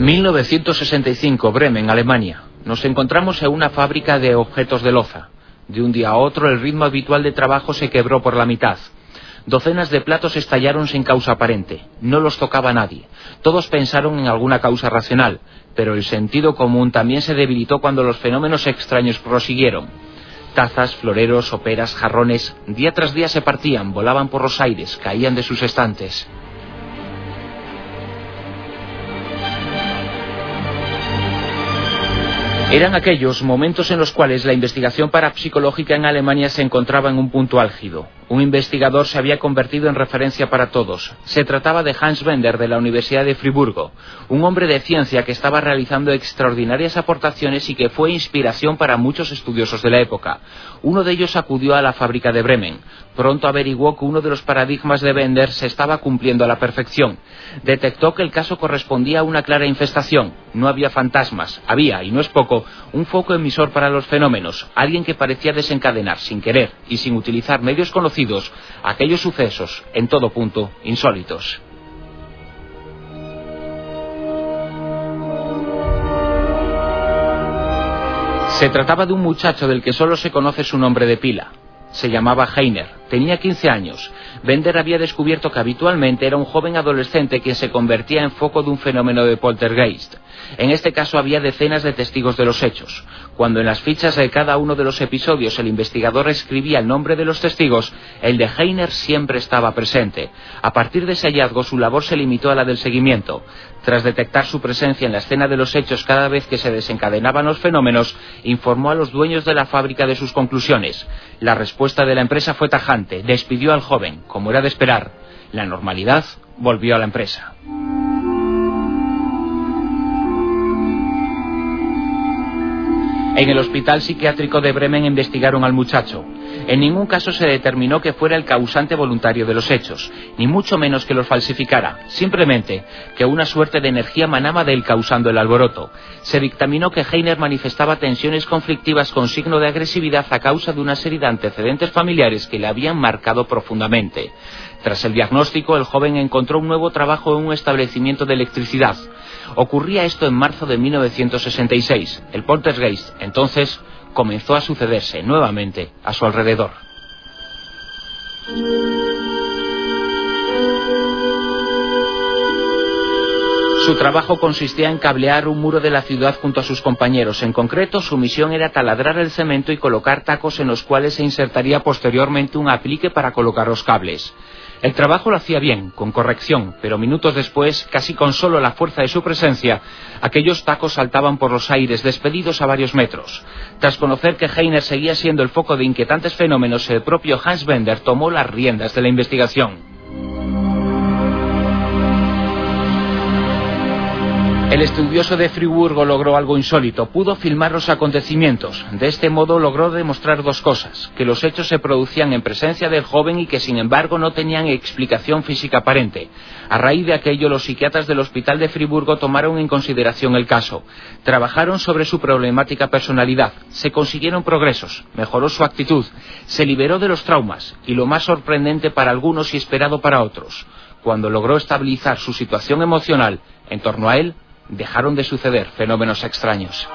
1965, Bremen, Alemania. Nos encontramos en una fábrica de objetos de loza. De un día a otro el ritmo habitual de trabajo se quebró por la mitad. Docenas de platos estallaron sin causa aparente. No los tocaba nadie. Todos pensaron en alguna causa racional, pero el sentido común también se debilitó cuando los fenómenos extraños prosiguieron. Tazas, floreros, operas, jarrones, día tras día se partían, volaban por los aires, caían de sus estantes. Eran aquellos momentos en los cuales la investigación parapsicológica en Alemania se encontraba en un punto álgido. Un investigador se había convertido en referencia para todos. Se trataba de Hans Bender de la Universidad de Friburgo, un hombre de ciencia que estaba realizando extraordinarias aportaciones y que fue inspiración para muchos estudiosos de la época. Uno de ellos acudió a la fábrica de Bremen. Pronto averiguó que uno de los paradigmas de Bender se estaba cumpliendo a la perfección. Detectó que el caso correspondía a una clara infestación. No había fantasmas, había, y no es poco, un foco emisor para los fenómenos, alguien que parecía desencadenar sin querer y sin utilizar medios conocidos aquellos sucesos, en todo punto, insólitos. Se trataba de un muchacho del que solo se conoce su nombre de pila. Se llamaba Heiner, tenía 15 años. Bender había descubierto que habitualmente era un joven adolescente quien se convertía en foco de un fenómeno de poltergeist. En este caso había decenas de testigos de los hechos. Cuando en las fichas de cada uno de los episodios el investigador escribía el nombre de los testigos, el de Heiner siempre estaba presente. A partir de ese hallazgo su labor se limitó a la del seguimiento. Tras detectar su presencia en la escena de los hechos cada vez que se desencadenaban los fenómenos, informó a los dueños de la fábrica de sus conclusiones. La respuesta de la empresa fue tajante, despidió al joven, como era de esperar. La normalidad volvió a la empresa. En el hospital psiquiátrico de Bremen investigaron al muchacho. En ningún caso se determinó que fuera el causante voluntario de los hechos, ni mucho menos que los falsificara, simplemente que una suerte de energía manaba de él causando el alboroto. Se dictaminó que Heiner manifestaba tensiones conflictivas con signo de agresividad a causa de una serie de antecedentes familiares que le habían marcado profundamente. Tras el diagnóstico, el joven encontró un nuevo trabajo en un establecimiento de electricidad. Ocurría esto en marzo de 1966. El poltergeist, entonces, comenzó a sucederse nuevamente a su alrededor. Su trabajo consistía en cablear un muro de la ciudad junto a sus compañeros. En concreto, su misión era taladrar el cemento y colocar tacos en los cuales se insertaría posteriormente un aplique para colocar los cables. El trabajo lo hacía bien, con corrección, pero minutos después, casi con solo la fuerza de su presencia, aquellos tacos saltaban por los aires, despedidos a varios metros. Tras conocer que Heiner seguía siendo el foco de inquietantes fenómenos, el propio Hans Bender tomó las riendas de la investigación. El estudioso de Friburgo logró algo insólito, pudo filmar los acontecimientos. De este modo logró demostrar dos cosas, que los hechos se producían en presencia del joven y que sin embargo no tenían explicación física aparente. A raíz de aquello, los psiquiatras del Hospital de Friburgo tomaron en consideración el caso. Trabajaron sobre su problemática personalidad, se consiguieron progresos, mejoró su actitud, se liberó de los traumas. Y lo más sorprendente para algunos y esperado para otros, cuando logró estabilizar su situación emocional en torno a él, dejaron de suceder fenómenos extraños.